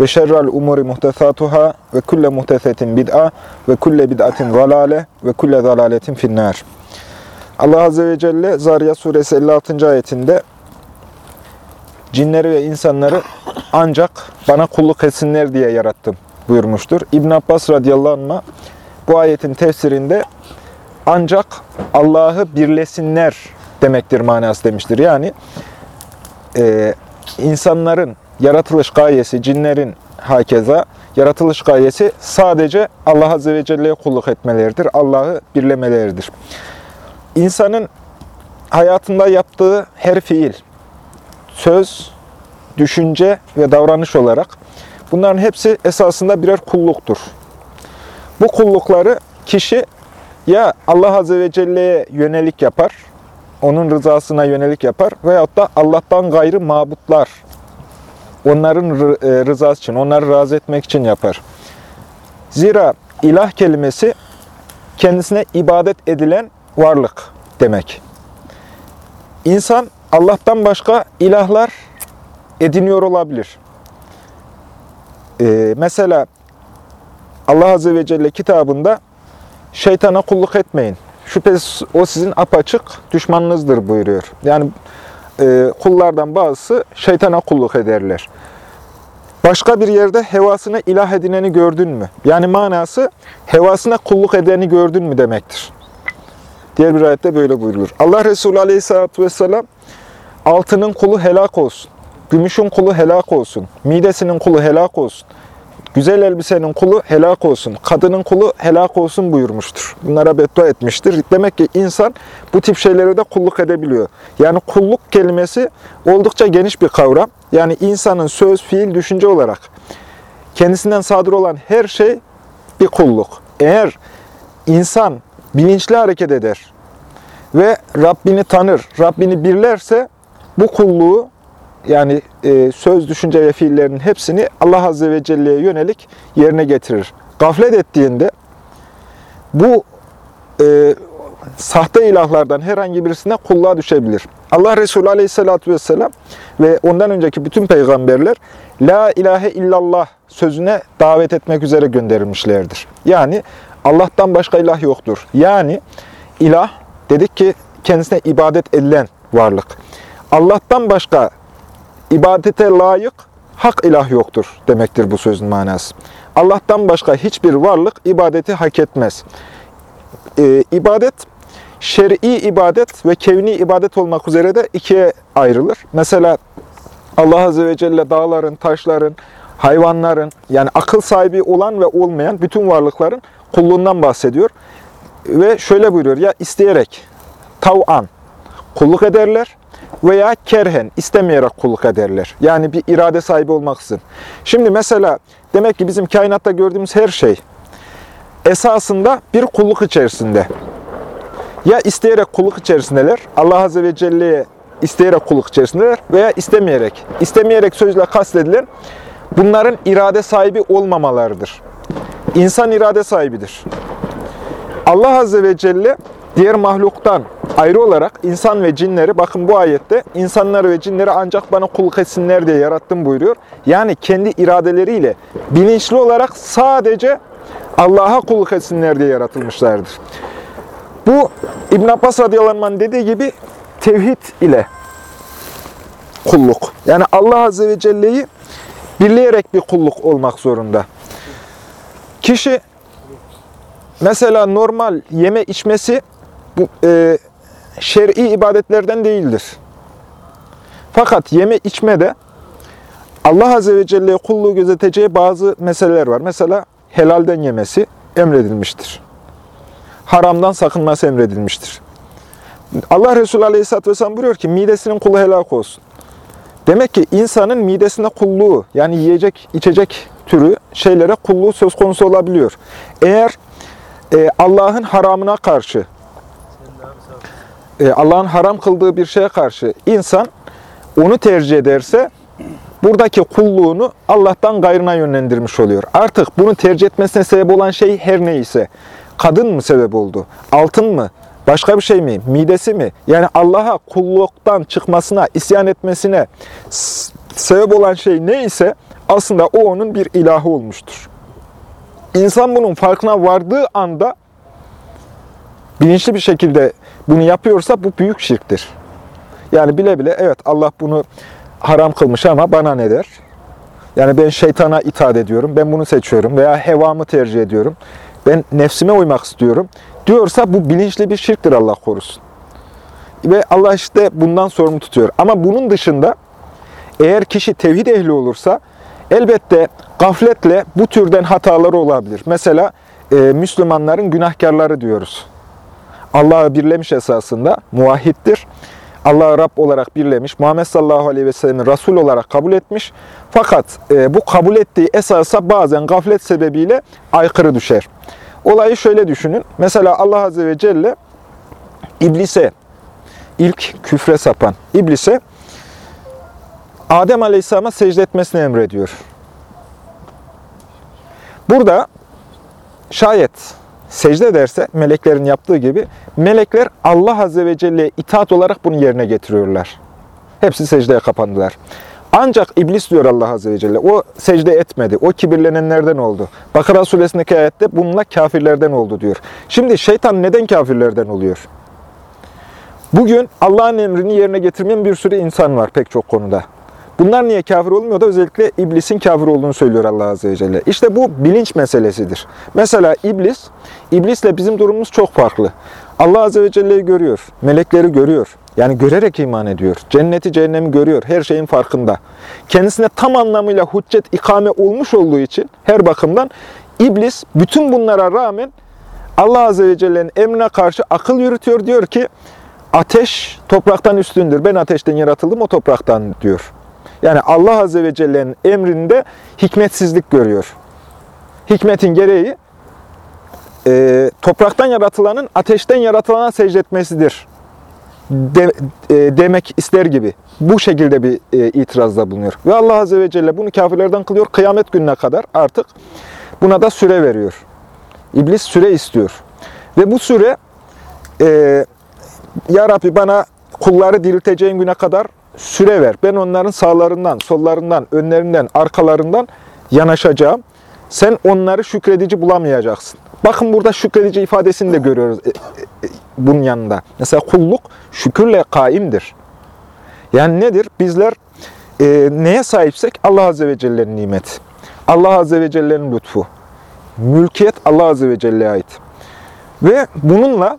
ve şerrel umuri muhtesatuhâ ve kulle muhtesetin bid'a ve kulle bid'atin zalale ve kulle zalaletin finnâr. Allah Azze ve Celle Zariyat Suresi 56. ayetinde cinleri ve insanları ancak bana kulluk etsinler diye yarattım buyurmuştur. İbn Abbas radıyallahu anh bu ayetin tefsirinde ancak Allah'ı birlesinler demektir manası demiştir. Yani e, insanların yaratılış gayesi, cinlerin hakeza yaratılış gayesi sadece Allah Azze ve Celle'ye kulluk etmeleridir. Allah'ı birlemeleridir. İnsanın hayatında yaptığı her fiil, söz, düşünce ve davranış olarak bunların hepsi esasında birer kulluktur. Bu kullukları kişi ya Allah Azze ve Celle'ye yönelik yapar, onun rızasına yönelik yapar veyahut da Allah'tan gayrı mabutlar, onların rızası için, onları razı etmek için yapar. Zira ilah kelimesi kendisine ibadet edilen varlık demek. İnsan Allah'tan başka ilahlar ediniyor olabilir. Ee, mesela Allah Azze ve Celle kitabında şeytana kulluk etmeyin. Şüphesiz o sizin apaçık düşmanınızdır buyuruyor. Yani e, kullardan bazısı şeytana kulluk ederler. Başka bir yerde hevasını ilah edineni gördün mü? Yani manası hevasına kulluk edeni gördün mü demektir. Diğer bir ayette böyle buyurulur. Allah Resulü Aleyhisselatü Vesselam altının kulu helak olsun, gümüşün kulu helak olsun, midesinin kulu helak olsun, güzel elbisenin kulu helak olsun, kadının kulu helak olsun buyurmuştur. Bunlara beddua etmiştir. Demek ki insan bu tip şeylere de kulluk edebiliyor. Yani kulluk kelimesi oldukça geniş bir kavram. Yani insanın söz, fiil, düşünce olarak kendisinden sadır olan her şey bir kulluk. Eğer insan bilinçli hareket eder ve Rabbini tanır, Rabbini birlerse bu kulluğu yani e, söz, düşünce ve fiillerin hepsini Allah Azze ve Celle'ye yönelik yerine getirir. Gaflet ettiğinde bu e, sahte ilahlardan herhangi birisine kulluğa düşebilir. Allah Resulü Aleyhisselatü Vesselam ve ondan önceki bütün peygamberler La ilahe illallah sözüne davet etmek üzere gönderilmişlerdir. Yani Allah'tan başka ilah yoktur. Yani ilah dedik ki kendisine ibadet edilen varlık. Allah'tan başka ibadete layık hak ilah yoktur demektir bu sözün manası. Allah'tan başka hiçbir varlık ibadeti hak etmez. Ee, ibadet, şer'i ibadet ve kevni ibadet olmak üzere de ikiye ayrılır. Mesela Allah Azze ve Celle dağların, taşların, hayvanların yani akıl sahibi olan ve olmayan bütün varlıkların kulluğundan bahsediyor. Ve şöyle buyuruyor ya isteyerek, tav'an kulluk ederler veya kerhen, istemeyerek kulluk ederler. Yani bir irade sahibi olmaksızın. Şimdi mesela demek ki bizim kainatta gördüğümüz her şey esasında bir kulluk içerisinde. Ya isteyerek kulluk içerisindeler, Allah Azze ve Celle'ye isteyerek kulluk içerisindeler veya istemeyerek. İstemeyerek sözle kastedilen bunların irade sahibi olmamalarıdır. İnsan irade sahibidir. Allah Azze ve Celle diğer mahluktan ayrı olarak insan ve cinleri, bakın bu ayette insanları ve cinleri ancak bana kulluk etsinler diye yarattım buyuruyor. Yani kendi iradeleriyle bilinçli olarak sadece Allah'a kulluk etsinler diye yaratılmışlardır. Bu İbn Abbas radıyallahu dediği gibi tevhid ile kulluk. Yani Allah Azze ve Celle'yi birleyerek bir kulluk olmak zorunda. Kişi mesela normal yeme içmesi bu e, şer'i ibadetlerden değildir. Fakat yeme içmede Allah Azze ve Celle'ye kulluğu gözeteceği bazı meseleler var. Mesela helalden yemesi emredilmiştir. Haramdan sakınması emredilmiştir. Allah Resulü Aleyhisselatü Vesselam buyuruyor ki midesinin kulu helak olsun. Demek ki insanın midesine kulluğu yani yiyecek, içecek türü şeylere kulluğu söz konusu olabiliyor. Eğer e, Allah'ın haramına karşı, Allah'ın haram kıldığı bir şeye karşı insan onu tercih ederse buradaki kulluğunu Allah'tan gayrına yönlendirmiş oluyor. Artık bunu tercih etmesine sebep olan şey her neyse, kadın mı sebep oldu, altın mı, başka bir şey mi, midesi mi? Yani Allah'a kulluktan çıkmasına, isyan etmesine sebep olan şey neyse aslında o onun bir ilahı olmuştur. İnsan bunun farkına vardığı anda bilinçli bir şekilde bunu yapıyorsa bu büyük şirktir. Yani bile bile evet Allah bunu haram kılmış ama bana ne der? Yani ben şeytana itaat ediyorum, ben bunu seçiyorum veya hevamı tercih ediyorum, ben nefsime uymak istiyorum diyorsa bu bilinçli bir şirktir Allah korusun. Ve Allah işte bundan sorumlu tutuyor. Ama bunun dışında eğer kişi tevhid ehli olursa elbette gafletle bu türden hataları olabilir. Mesela e, Müslümanların günahkarları diyoruz. Allah'ı birlemiş esasında muvahhiddir. Allah'ı Rab olarak birlemiş, Muhammed sallallahu aleyhi ve sellem'i Resul olarak kabul etmiş. Fakat e, bu kabul ettiği esasa bazen gaflet sebebiyle aykırı düşer. Olayı şöyle düşünün. Mesela Allah Azze ve Celle iblise, ilk küfre sapan iblise Adem Aleyhisselam'a secde etmesini emrediyor. Burada şayet secde ederse meleklerin yaptığı gibi melekler Allah Azze ve Celle'ye itaat olarak bunu yerine getiriyorlar. Hepsi secdeye kapandılar. Ancak iblis diyor Allah Azze ve Celle, o secde etmedi, o kibirlenenlerden oldu. Bakara suresindeki ayette bununla kafirlerden oldu diyor. Şimdi şeytan neden kafirlerden oluyor? Bugün Allah'ın emrini yerine getirmeyen bir sürü insan var pek çok konuda. Bunlar niye kafir olmuyor da özellikle iblisin kafir olduğunu söylüyor Allah Azze ve Celle. İşte bu bilinç meselesidir. Mesela iblis, iblisle bizim durumumuz çok farklı. Allah Azze ve Celle'yi görüyor, melekleri görüyor. Yani görerek iman ediyor. Cenneti, cehennemi görüyor. Her şeyin farkında. Kendisine tam anlamıyla hüccet ikame olmuş olduğu için her bakımdan iblis bütün bunlara rağmen Allah Azze ve Celle'nin emrine karşı akıl yürütüyor. Diyor ki ateş topraktan üstündür. Ben ateşten yaratıldım o topraktan diyor. Yani Allah Azze ve Celle'nin emrinde hikmetsizlik görüyor. Hikmetin gereği e, topraktan yaratılanın ateşten yaratılana secde etmesidir de, e, demek ister gibi. Bu şekilde bir e, itirazda bulunuyor. Ve Allah Azze ve Celle bunu kafirlerden kılıyor. Kıyamet gününe kadar artık buna da süre veriyor. İblis süre istiyor. Ve bu süre e, Ya Rabbi bana kulları dirilteceğin güne kadar süre ver. Ben onların sağlarından, sollarından, önlerinden, arkalarından yanaşacağım. Sen onları şükredici bulamayacaksın. Bakın burada şükredici ifadesini de görüyoruz e, e, e, bunun yanında. Mesela kulluk şükürle kaimdir. Yani nedir? Bizler e, neye sahipsek Allah Azze ve Celle'nin nimeti. Allah Azze ve Celle'nin lütfu. Mülkiyet Allah Azze ve Celle'ye ait. Ve bununla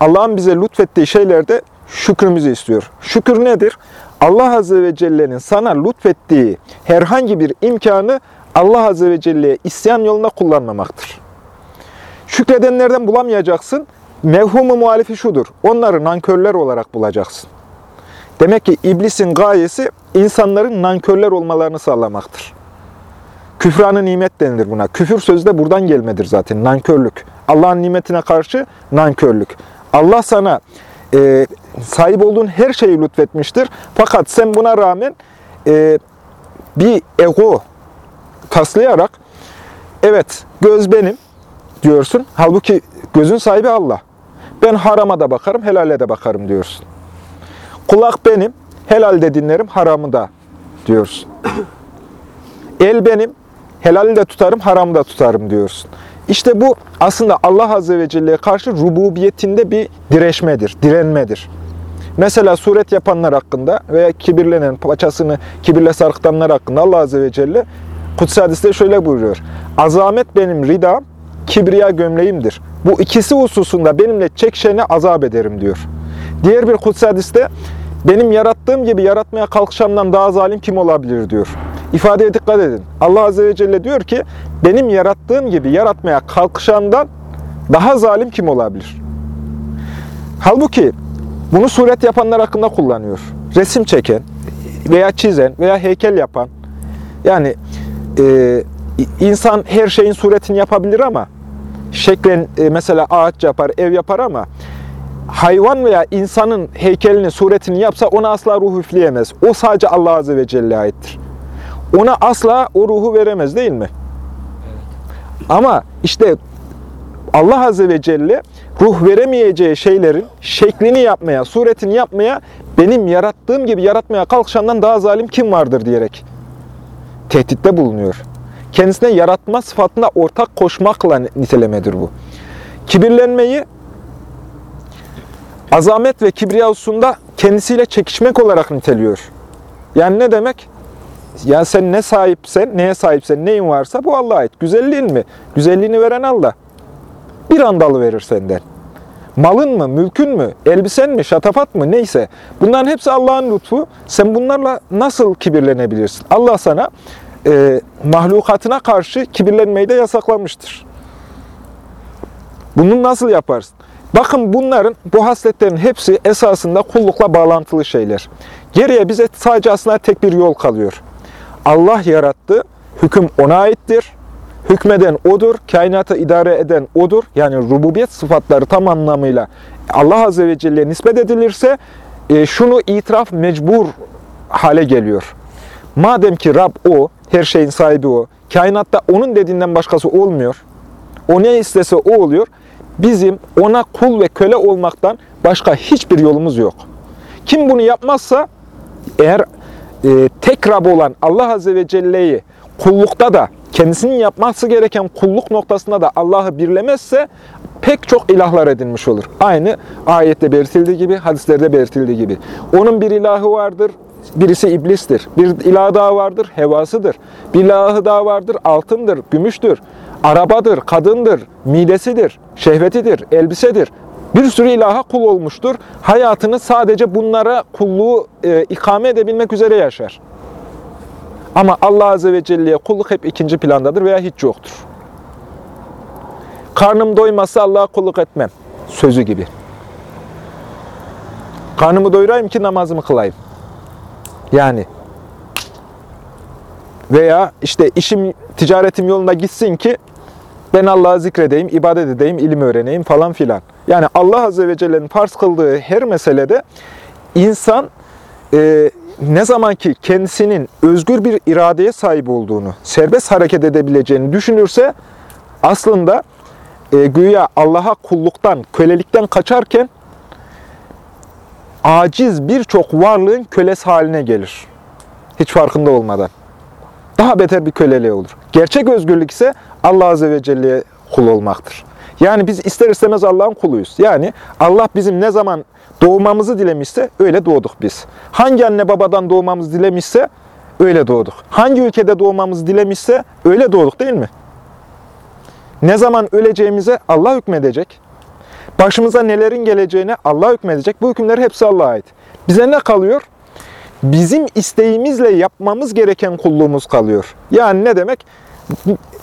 Allah'ın bize lütfettiği şeylerde şükrümüzü istiyor. Şükür nedir? Allah Azze ve Celle'nin sana lütfettiği herhangi bir imkanı Allah Azze ve Celle'ye isyan yolunda kullanmamaktır. Şükredenlerden bulamayacaksın. Mevhumu muhalifi şudur. Onları nankörler olarak bulacaksın. Demek ki iblisin gayesi insanların nankörler olmalarını sağlamaktır. Küfranı nimet denilir buna. Küfür sözü de buradan gelmedir zaten. Nankörlük. Allah'ın nimetine karşı nankörlük. Allah sana e, sahip olduğun her şeyi lütfetmiştir. Fakat sen buna rağmen e, bir ego taslayarak evet göz benim diyorsun. Halbuki gözün sahibi Allah. Ben harama da bakarım, helale de bakarım diyorsun. Kulak benim, helalde dinlerim, haramı da diyorsun. El benim, helali de tutarım, haramı da tutarım diyorsun. İşte bu aslında Allah Azze ve Celle'ye karşı rububiyetinde bir direşmedir, direnmedir. Mesela suret yapanlar hakkında veya kibirlenen, paçasını kibirle sarkıtanlar hakkında Allah Azze ve Celle Kutsi hadiste şöyle buyuruyor. Azamet benim ridam, kibriya gömleğimdir. Bu ikisi hususunda benimle çekişene azap ederim diyor. Diğer bir kutsi hadiste benim yarattığım gibi yaratmaya kalkışandan daha zalim kim olabilir diyor. İfadeye dikkat edin. Allah Azze ve Celle diyor ki benim yarattığım gibi yaratmaya kalkışandan daha zalim kim olabilir? Halbuki bunu suret yapanlar hakkında kullanıyor. Resim çeken veya çizen veya heykel yapan yani e, İnsan her şeyin suretini yapabilir ama şeklen e, mesela ağaç yapar, ev yapar ama hayvan veya insanın heykelini, suretini yapsa ona asla ruh üfleyemez. O sadece Allah Azze ve Celle'ye aittir. Ona asla o ruhu veremez değil mi? Ama işte Allah Azze ve Celle ruh veremeyeceği şeylerin şeklini yapmaya, suretini yapmaya benim yarattığım gibi yaratmaya kalkışandan daha zalim kim vardır diyerek tehditte bulunuyor. Kendisine yaratma sıfatına ortak koşmakla nitelemedir bu. Kibirlenmeyi azamet ve kibriya hususunda kendisiyle çekişmek olarak niteliyor. Yani ne demek? Ya sen ne sahipsen, neye sahipsen, neyin varsa bu Allah'a ait. Güzelliğin mi? Güzelliğini veren Allah. Bir andalı verir senden. Malın mı, mülkün mü, elbisen mi, şatafat mı neyse. Bunların hepsi Allah'ın lütfu. Sen bunlarla nasıl kibirlenebilirsin? Allah sana e, mahlukatına karşı kibirlenmeyi de yasaklamıştır. Bunu nasıl yaparsın? Bakın bunların, bu hasletlerin hepsi esasında kullukla bağlantılı şeyler. Geriye bize sadece aslında tek bir yol kalıyor. Allah yarattı, hüküm ona aittir. Hükmeden O'dur, kainatı idare eden O'dur. Yani rububiyet sıfatları tam anlamıyla Allah Azze ve Celle'ye nispet edilirse e, şunu itiraf mecbur hale geliyor. Madem ki Rab O, her şeyin sahibi O, kainatta O'nun dediğinden başkası olmuyor. O ne istese O oluyor. Bizim O'na kul ve köle olmaktan başka hiçbir yolumuz yok. Kim bunu yapmazsa eğer e, tek Rab olan Allah Azze ve Celle'yi kullukta da kendisinin yapması gereken kulluk noktasında da Allah'ı birlemezse pek çok ilahlar edinmiş olur. Aynı ayette belirtildiği gibi, hadislerde belirtildiği gibi. Onun bir ilahı vardır, birisi iblistir. Bir ilahı daha vardır, hevasıdır. Bir ilahı daha vardır, altındır, gümüştür. Arabadır, kadındır, midesidir, şehvetidir, elbisedir. Bir sürü ilaha kul olmuştur. Hayatını sadece bunlara kulluğu e, ikame edebilmek üzere yaşar. Ama Allah Azze ve Celle'ye kulluk hep ikinci plandadır veya hiç yoktur. Karnım doymazsa Allah'a kulluk etmem. Sözü gibi. Karnımı doyurayım ki namazımı kılayım. Yani veya işte işim, ticaretim yolunda gitsin ki ben Allah'ı zikredeyim, ibadet edeyim, ilim öğreneyim falan filan. Yani Allah Azze ve Celle'nin farz kıldığı her meselede insan e, ne zaman ki kendisinin özgür bir iradeye sahip olduğunu, serbest hareket edebileceğini düşünürse aslında e, güya Allah'a kulluktan, kölelikten kaçarken aciz birçok varlığın kölesi haline gelir. Hiç farkında olmadan. Daha beter bir köleliğe olur. Gerçek özgürlük ise Allah Azze ve Celle'ye kul olmaktır. Yani biz ister istemez Allah'ın kuluyuz. Yani Allah bizim ne zaman doğmamızı dilemişse öyle doğduk biz. Hangi anne babadan doğmamızı dilemişse öyle doğduk. Hangi ülkede doğmamızı dilemişse öyle doğduk değil mi? Ne zaman öleceğimize Allah hükmedecek. Başımıza nelerin geleceğine Allah hükmedecek. Bu hükümler hepsi Allah'a ait. Bize ne kalıyor? Bizim isteğimizle yapmamız gereken kulluğumuz kalıyor. Yani ne demek?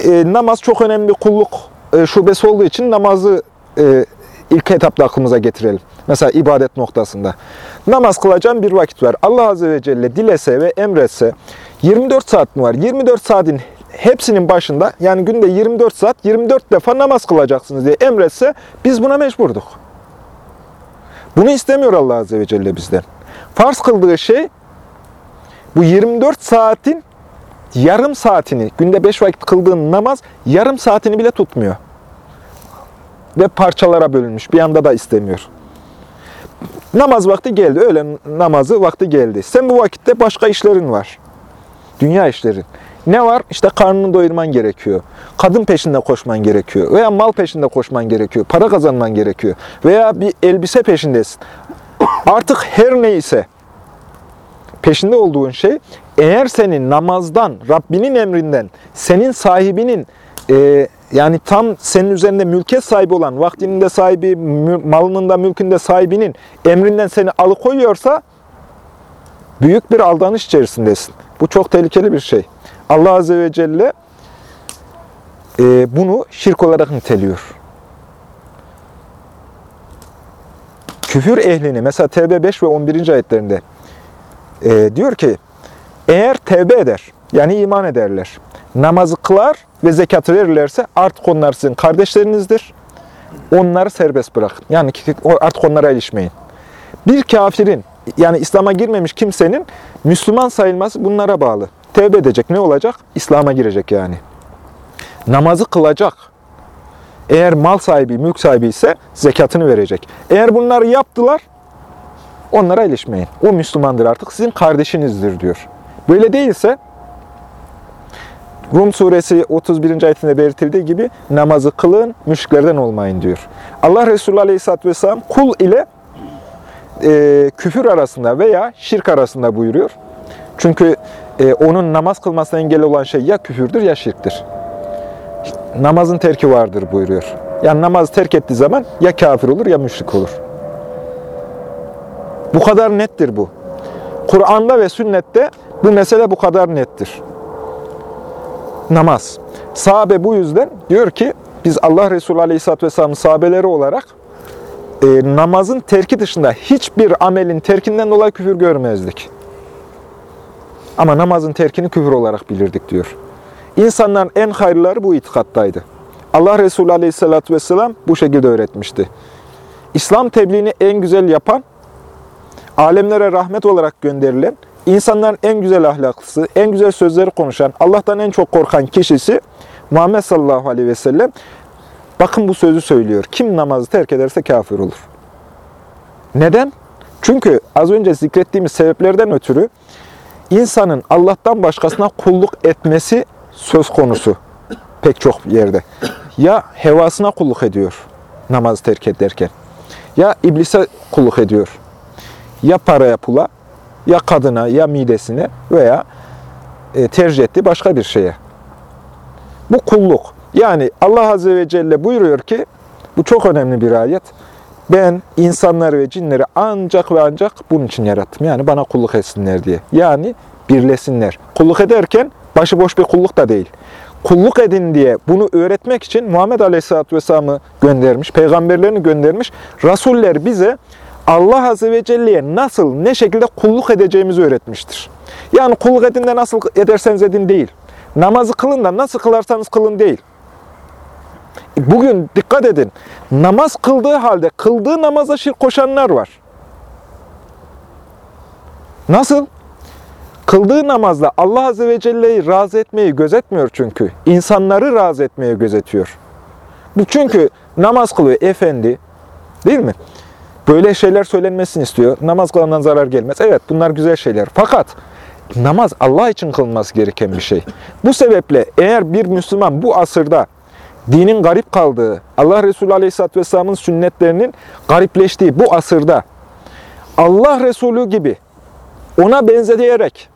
E, namaz çok önemli bir kulluk e, şubesi olduğu için namazı e, ilk etapta aklımıza getirelim. Mesela ibadet noktasında. Namaz kılacağım bir vakit var. Allah Azze ve Celle dilese ve emretse 24 saat mi var? 24 saatin hepsinin başında yani günde 24 saat 24 defa namaz kılacaksınız diye emretse biz buna mecburduk. Bunu istemiyor Allah Azze ve Celle bizden. Farz kıldığı şey bu 24 saatin yarım saatini, günde 5 vakit kıldığın namaz yarım saatini bile tutmuyor. Ve parçalara bölünmüş. Bir anda da istemiyor. Namaz vakti geldi. Öğlen namazı vakti geldi. Sen bu vakitte başka işlerin var. Dünya işlerin. Ne var? İşte karnını doyurman gerekiyor. Kadın peşinde koşman gerekiyor. Veya mal peşinde koşman gerekiyor. Para kazanman gerekiyor. Veya bir elbise peşindesin. Artık her neyse peşinde olduğun şey eğer senin namazdan, Rabbinin emrinden, senin sahibinin e, yani tam senin üzerinde mülkiyet sahibi olan, vaktinin de sahibi, malının da mülkün de sahibinin emrinden seni alıkoyuyorsa büyük bir aldanış içerisindesin. Bu çok tehlikeli bir şey. Allah Azze ve Celle e, bunu şirk olarak niteliyor. Küfür ehlini mesela Tevbe 5 ve 11. ayetlerinde e, diyor ki eğer tevbe eder, yani iman ederler, namazı kılar ve zekatı verirlerse artık onlar sizin kardeşlerinizdir. Onları serbest bırakın. Yani artık onlara ilişmeyin. Bir kafirin yani İslam'a girmemiş kimsenin Müslüman sayılması bunlara bağlı. Tevbe edecek. Ne olacak? İslam'a girecek yani. Namazı kılacak. Eğer mal sahibi, mülk sahibi ise zekatını verecek. Eğer bunları yaptılar, onlara ilişmeyin. O Müslümandır artık, sizin kardeşinizdir diyor. Böyle değilse, Rum suresi 31. ayetinde belirtildiği gibi namazı kılın, müşriklerden olmayın diyor. Allah Resulü Aleyhisselatü Vesselam kul ile e, küfür arasında veya şirk arasında buyuruyor. Çünkü e, onun namaz kılmasına engel olan şey ya küfürdür ya şirktir. Namazın terki vardır buyuruyor. Yani namazı terk ettiği zaman ya kafir olur ya müşrik olur. Bu kadar nettir bu. Kur'an'da ve sünnette bu mesele bu kadar nettir. Namaz. Sahabe bu yüzden diyor ki biz Allah Resulü Aleyhisselatü Vesselam'ın sahabeleri olarak e, namazın terki dışında hiçbir amelin terkinden dolayı küfür görmezdik. Ama namazın terkini küfür olarak bilirdik diyor. İnsanların en hayırları bu itikattaydı. Allah Resulü Aleyhisselatü Vesselam bu şekilde öğretmişti. İslam tebliğini en güzel yapan, alemlere rahmet olarak gönderilen, insanların en güzel ahlaklısı, en güzel sözleri konuşan, Allah'tan en çok korkan kişisi Muhammed sallallahu aleyhi ve sellem bakın bu sözü söylüyor. Kim namazı terk ederse kafir olur. Neden? Çünkü az önce zikrettiğimiz sebeplerden ötürü insanın Allah'tan başkasına kulluk etmesi söz konusu pek çok yerde. Ya hevasına kulluk ediyor namazı terk ederken. Ya iblise kulluk ediyor. Ya paraya pula, ya kadına, ya midesine veya e, tercih ettiği başka bir şeye. Bu kulluk. Yani Allah Azze ve Celle buyuruyor ki, bu çok önemli bir ayet. Ben insanları ve cinleri ancak ve ancak bunun için yarattım. Yani bana kulluk etsinler diye. Yani birlesinler. Kulluk ederken başıboş bir kulluk da değil. Kulluk edin diye bunu öğretmek için Muhammed Aleyhisselatü Vesselam'ı göndermiş, peygamberlerini göndermiş. Rasuller bize Allah Azze ve Celle'ye nasıl, ne şekilde kulluk edeceğimizi öğretmiştir. Yani kulluk edin de nasıl ederseniz edin değil. Namazı kılın da nasıl kılarsanız kılın değil. Bugün dikkat edin, namaz kıldığı halde kıldığı namaza şirk koşanlar var. Nasıl? Kıldığı namazda Allah Azze ve Celle'yi razı etmeyi gözetmiyor çünkü. İnsanları razı etmeyi gözetiyor. Bu çünkü namaz kılıyor efendi, değil mi? Böyle şeyler söylenmesini istiyor. Namaz kılandan zarar gelmez. Evet bunlar güzel şeyler. Fakat namaz Allah için kılınması gereken bir şey. Bu sebeple eğer bir Müslüman bu asırda dinin garip kaldığı, Allah Resulü Aleyhisselatü Vesselam'ın sünnetlerinin garipleştiği bu asırda Allah Resulü gibi ona benzeyerek,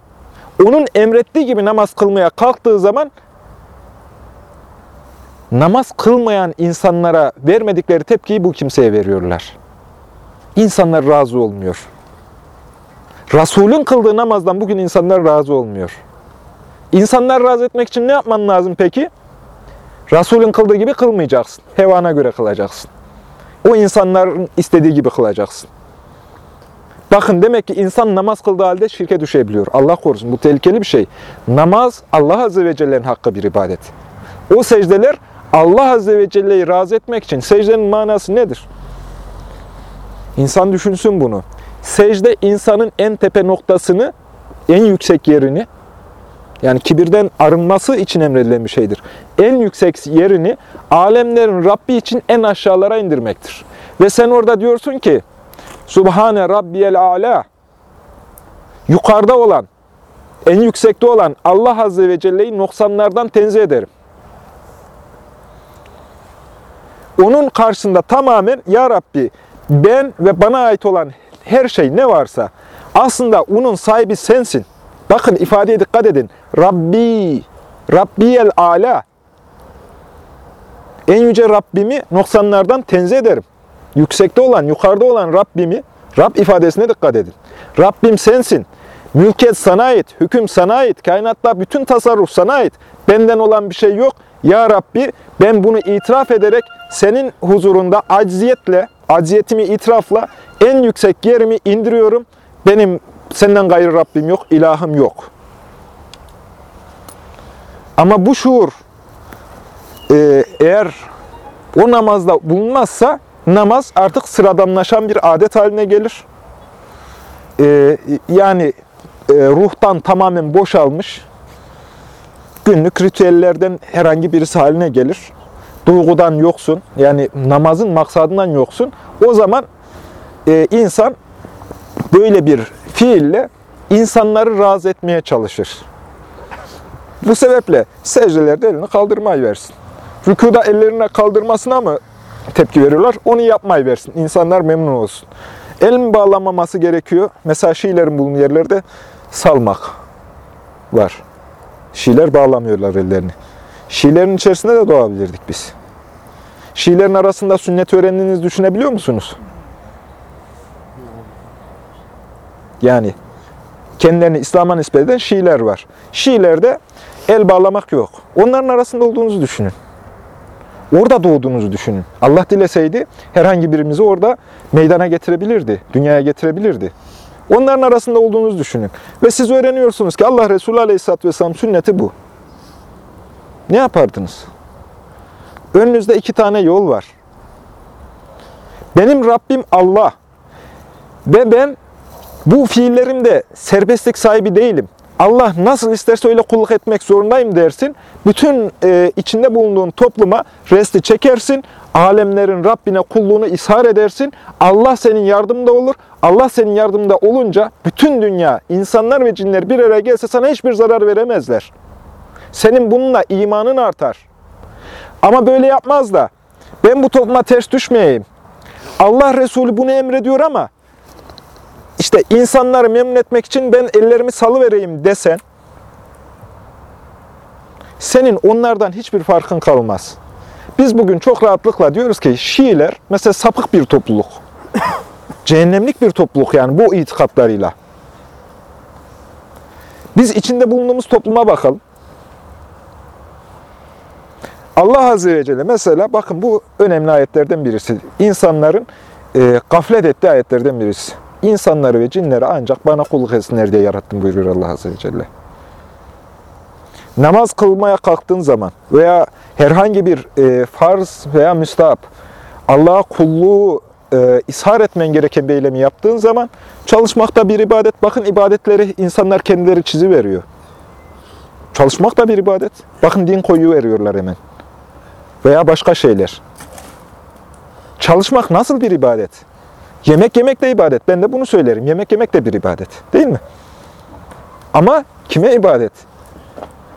onun emrettiği gibi namaz kılmaya kalktığı zaman namaz kılmayan insanlara vermedikleri tepkiyi bu kimseye veriyorlar. İnsanlar razı olmuyor. Resulün kıldığı namazdan bugün insanlar razı olmuyor. İnsanlar razı etmek için ne yapman lazım peki? Resulün kıldığı gibi kılmayacaksın. Hevana göre kılacaksın. O insanların istediği gibi kılacaksın. Bakın demek ki insan namaz kıldığı halde şirke düşebiliyor. Allah korusun bu tehlikeli bir şey. Namaz Allah Azze ve Celle'nin hakkı bir ibadet. O secdeler Allah Azze ve Celle'yi razı etmek için secdenin manası nedir? İnsan düşünsün bunu. Secde insanın en tepe noktasını, en yüksek yerini, yani kibirden arınması için emredilen bir şeydir. En yüksek yerini alemlerin Rabbi için en aşağılara indirmektir. Ve sen orada diyorsun ki, Subhane Rabbiyel Ala, yukarıda olan, en yüksekte olan Allah Azze ve Celle'yi noksanlardan tenzih ederim. Onun karşısında tamamen Ya Rabbi ben ve bana ait olan her şey ne varsa aslında onun sahibi sensin. Bakın ifadeye dikkat edin. Rabbi, Rabbiyel ala. En yüce Rabbimi noksanlardan tenzih ederim. Yüksekte olan, yukarıda olan Rabbimi, Rab ifadesine dikkat edin. Rabbim sensin. Mülkiyet sana ait, hüküm sana ait, kainatta bütün tasarruf sana ait. Benden olan bir şey yok. Ya Rabbi ben bunu itiraf ederek senin huzurunda acziyetle, acziyetimi itirafla en yüksek yerimi indiriyorum. Benim senden gayrı Rabbim yok, ilahım yok. Ama bu şuur e, eğer o namazda bulunmazsa namaz artık sıradanlaşan bir adet haline gelir. E, yani e, ruhtan tamamen boşalmış, günlük ritüellerden herhangi birisi haline gelir. Duygudan yoksun, yani namazın maksadından yoksun. O zaman e, insan böyle bir fiille insanları razı etmeye çalışır. Bu sebeple secdelerde elini kaldırmayı versin. Rükuda ellerine kaldırmasına mı tepki veriyorlar? Onu yapmayı versin. İnsanlar memnun olsun. El bağlamaması gerekiyor? Mesela Şiilerin bulunduğu yerlerde salmak var. Şiiler bağlamıyorlar ellerini. Şiilerin içerisinde de doğabilirdik biz. Şiilerin arasında sünnet öğrendiğinizi düşünebiliyor musunuz? Yani kendilerini İslam'a nispet eden Şiiler var. Şiilerde el bağlamak yok. Onların arasında olduğunuzu düşünün. Orada doğduğunuzu düşünün. Allah dileseydi herhangi birimizi orada meydana getirebilirdi, dünyaya getirebilirdi. Onların arasında olduğunuzu düşünün. Ve siz öğreniyorsunuz ki Allah Resulü Aleyhisselatü Vesselam sünneti bu. Ne yapardınız? Önünüzde iki tane yol var. Benim Rabbim Allah ve ben bu fiillerimde serbestlik sahibi değilim. Allah nasıl isterse öyle kulluk etmek zorundayım dersin. Bütün e, içinde bulunduğun topluma resti çekersin. Alemlerin Rabbine kulluğunu ishar edersin. Allah senin yardımında olur. Allah senin yardımında olunca bütün dünya, insanlar ve cinler bir araya gelse sana hiçbir zarar veremezler. Senin bununla imanın artar. Ama böyle yapmaz da ben bu topluma ters düşmeyeyim. Allah Resulü bunu emrediyor ama işte insanları memnun etmek için ben ellerimi salıvereyim desen, senin onlardan hiçbir farkın kalmaz. Biz bugün çok rahatlıkla diyoruz ki Şiiler mesela sapık bir topluluk. Cehennemlik bir topluluk yani bu itikatlarıyla. Biz içinde bulunduğumuz topluma bakalım. Allah Azze ve Celle mesela bakın bu önemli ayetlerden birisi. İnsanların e, gaflet ettiği ayetlerden birisi. İnsanları ve cinleri ancak bana kulluk etsinler diye yarattım buyuruyor Allah Azze ve Celle. Namaz kılmaya kalktığın zaman veya herhangi bir e, farz veya müstahap Allah'a kulluğu e, ishar etmen gereken bir eylemi yaptığın zaman çalışmak da bir ibadet. Bakın ibadetleri insanlar kendileri çizi veriyor. Çalışmak da bir ibadet. Bakın din koyu veriyorlar hemen. Veya başka şeyler. Çalışmak nasıl bir ibadet? Yemek yemek de ibadet. Ben de bunu söylerim. Yemek yemek de bir ibadet. Değil mi? Ama kime ibadet?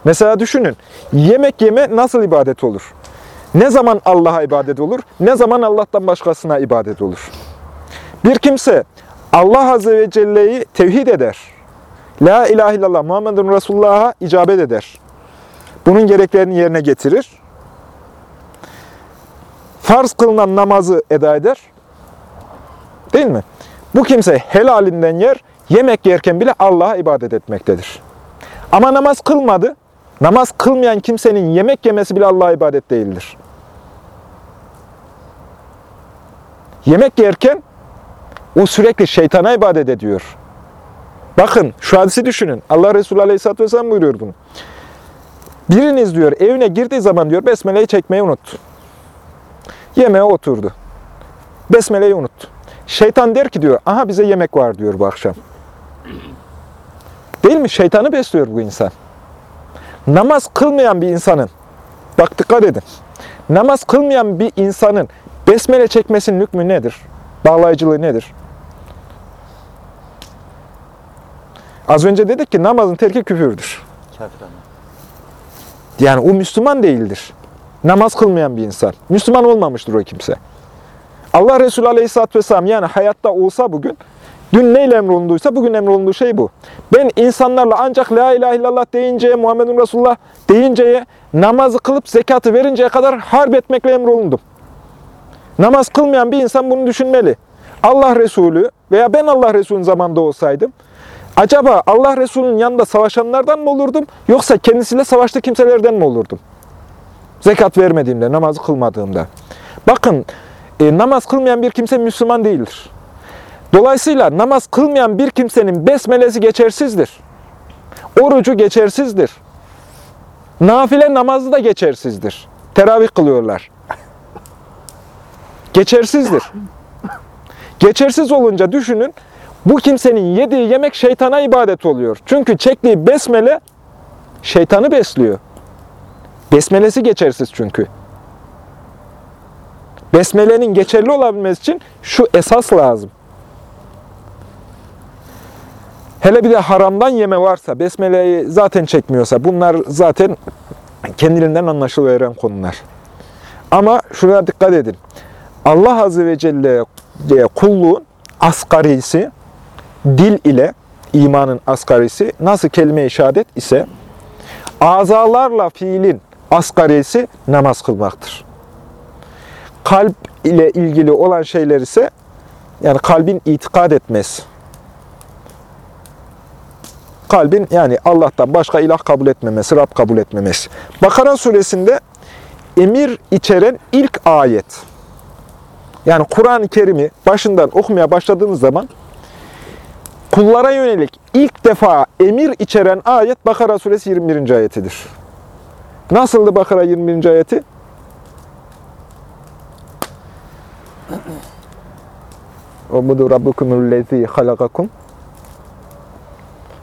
Mesela düşünün. Yemek yeme nasıl ibadet olur? Ne zaman Allah'a ibadet olur? Ne zaman Allah'tan başkasına ibadet olur? Bir kimse Allah Azze ve Celle'yi tevhid eder. La ilahe illallah Muhammedun Resulullah'a icabet eder. Bunun gereklerini yerine getirir. Farz kılınan namazı eda eder. Değil mi? Bu kimse helalinden yer, yemek yerken bile Allah'a ibadet etmektedir. Ama namaz kılmadı. Namaz kılmayan kimsenin yemek yemesi bile Allah'a ibadet değildir. Yemek yerken o sürekli şeytana ibadet ediyor. Bakın şu hadisi düşünün. Allah Resulü Aleyhisselatü Vesselam buyuruyor bunu. Biriniz diyor evine girdiği zaman diyor besmeleyi çekmeyi unuttu. Yemeğe oturdu. Besmeleyi unuttu. Şeytan der ki diyor, aha bize yemek var diyor bu akşam. Değil mi? Şeytanı besliyor bu insan. Namaz kılmayan bir insanın, bak dikkat edin. Namaz kılmayan bir insanın besmele çekmesinin hükmü nedir? Bağlayıcılığı nedir? Az önce dedik ki namazın terki küfürdür. Yani o Müslüman değildir. Namaz kılmayan bir insan. Müslüman olmamıştır o kimse. Allah Resulü Aleyhisselatü Vesselam yani hayatta olsa bugün, dün neyle emrolunduysa bugün emrolunduğu şey bu. Ben insanlarla ancak La ilahe illallah deyinceye, Muhammedun Resulullah deyinceye, namazı kılıp zekatı verinceye kadar harp etmekle emrolundum. Namaz kılmayan bir insan bunu düşünmeli. Allah Resulü veya ben Allah Resulü'nün zamanında olsaydım, acaba Allah Resulü'nün yanında savaşanlardan mı olurdum, yoksa kendisiyle savaştığı kimselerden mi olurdum? Zekat vermediğimde, namazı kılmadığımda. Bakın, e, namaz kılmayan bir kimse Müslüman değildir. Dolayısıyla namaz kılmayan bir kimsenin besmelesi geçersizdir. Orucu geçersizdir. nafile namazı da geçersizdir. Teravih kılıyorlar. Geçersizdir. Geçersiz olunca düşünün, bu kimsenin yediği yemek şeytana ibadet oluyor. Çünkü çektiği besmele şeytanı besliyor. Besmelesi geçersiz çünkü. Besmelenin geçerli olabilmesi için şu esas lazım. Hele bir de haramdan yeme varsa, besmeleyi zaten çekmiyorsa, bunlar zaten kendiliğinden anlaşılıveren konular. Ama şuraya dikkat edin. Allah Azze ve Celle'ye kulluğun asgarisi, dil ile imanın asgarisi, nasıl kelime-i şehadet ise, azalarla fiilin asgarisi namaz kılmaktır. Kalp ile ilgili olan şeyler ise, yani kalbin itikad etmesi, kalbin yani Allah'tan başka ilah kabul etmemesi, Rab kabul etmemesi. Bakara suresinde emir içeren ilk ayet. Yani Kur'an-ı Kerim'i başından okumaya başladığınız zaman kullara yönelik ilk defa emir içeren ayet Bakara suresi 21. ayetidir. Nasıldı Bakara 20. ayeti? O mudur rabbukumul lezi halakakum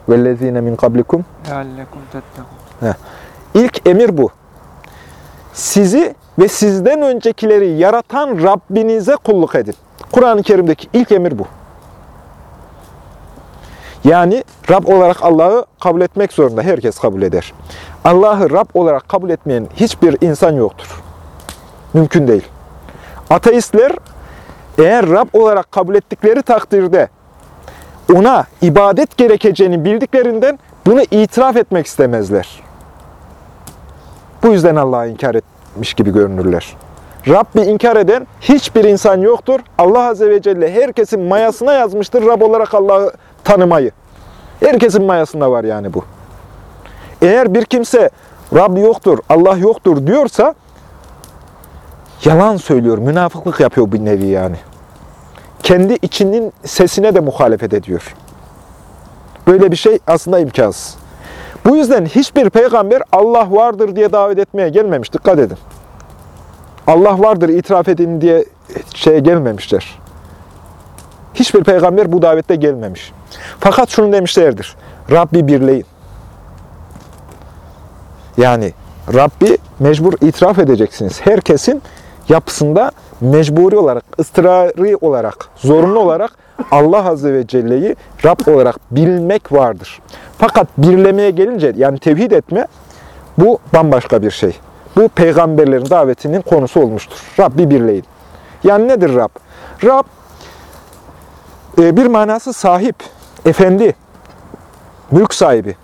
vellezine min kablikum leallekum tettekun. İlk emir bu. Sizi ve sizden öncekileri yaratan Rabbinize kulluk edin. Kur'an-ı Kerim'deki ilk emir bu. Yani Rab olarak Allah'ı kabul etmek zorunda. Herkes kabul eder. Allah'ı Rab olarak kabul etmeyen hiçbir insan yoktur. Mümkün değil. Ateistler eğer Rab olarak kabul ettikleri takdirde ona ibadet gerekeceğini bildiklerinden bunu itiraf etmek istemezler. Bu yüzden Allah'ı inkar etmiş gibi görünürler. Rabbi inkar eden hiçbir insan yoktur. Allah Azze ve Celle herkesin mayasına yazmıştır Rab olarak Allah'ı tanımayı. Herkesin mayasında var yani bu. Eğer bir kimse Rab yoktur, Allah yoktur diyorsa yalan söylüyor, münafıklık yapıyor bir nevi yani. Kendi içinin sesine de muhalefet ediyor. Böyle bir şey aslında imkansız. Bu yüzden hiçbir peygamber Allah vardır diye davet etmeye gelmemiş. Dikkat edin. Allah vardır itiraf edin diye şeye gelmemişler. Hiçbir peygamber bu davette gelmemiş. Fakat şunu demişlerdir. Rabbi birleyin. Yani Rabbi mecbur itiraf edeceksiniz. Herkesin yapısında mecburi olarak, ısrarı olarak, zorunlu olarak Allah Azze ve Celle'yi Rab olarak bilmek vardır. Fakat birlemeye gelince yani tevhid etme bu bambaşka bir şey. Bu peygamberlerin davetinin konusu olmuştur. Rabbi birleyin. Yani nedir Rab? Rab e, bir manası sahip, efendi, mülk sahibi.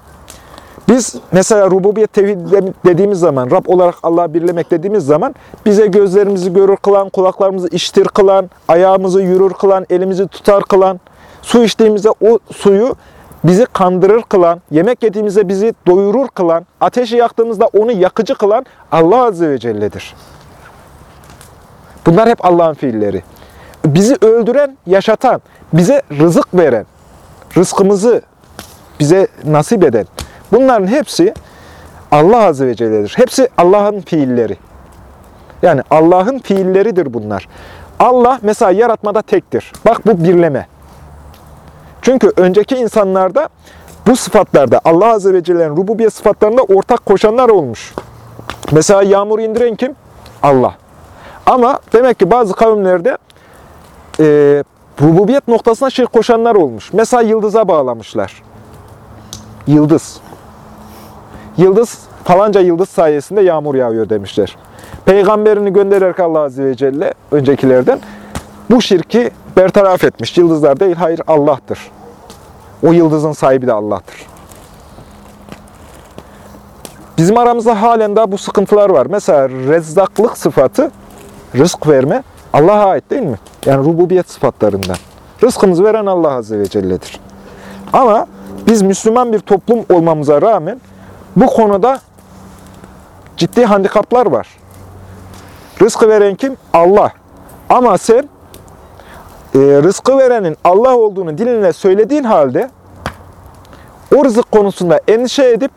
Biz mesela rububiyet tevhid dediğimiz zaman, Rab olarak Allah'ı birlemek dediğimiz zaman bize gözlerimizi görür kılan, kulaklarımızı iştir kılan, ayağımızı yürür kılan, elimizi tutar kılan, su içtiğimizde o suyu bizi kandırır kılan, yemek yediğimizde bizi doyurur kılan, ateşi yaktığımızda onu yakıcı kılan Allah Azze ve Celle'dir. Bunlar hep Allah'ın fiilleri. Bizi öldüren, yaşatan, bize rızık veren, rızkımızı bize nasip eden, bunların hepsi Allah Azze ve Celle'dir. Hepsi Allah'ın fiilleri. Yani Allah'ın fiilleridir bunlar. Allah mesela yaratmada tektir. Bak bu birleme. Çünkü önceki insanlarda bu sıfatlarda Allah Azze ve Celle'nin rububiyet sıfatlarında ortak koşanlar olmuş. Mesela yağmur indiren kim? Allah. Ama demek ki bazı kavimlerde e, rububiyet noktasına şirk koşanlar olmuş. Mesela yıldıza bağlamışlar. Yıldız. Yıldız falanca yıldız sayesinde yağmur yağıyor demişler. Peygamberini göndererek Allah Azze ve Celle öncekilerden bu şirki bertaraf etmiş. Yıldızlar değil, hayır Allah'tır. O yıldızın sahibi de Allah'tır. Bizim aramızda halen daha bu sıkıntılar var. Mesela rezzaklık sıfatı, rızk verme Allah'a ait değil mi? Yani rububiyet sıfatlarından. Rızkımızı veren Allah Azze ve Celle'dir. Ama biz Müslüman bir toplum olmamıza rağmen bu konuda ciddi handikaplar var. Rızkı veren kim? Allah. Ama sen e, rızkı verenin Allah olduğunu dilinle söylediğin halde o rızık konusunda endişe edip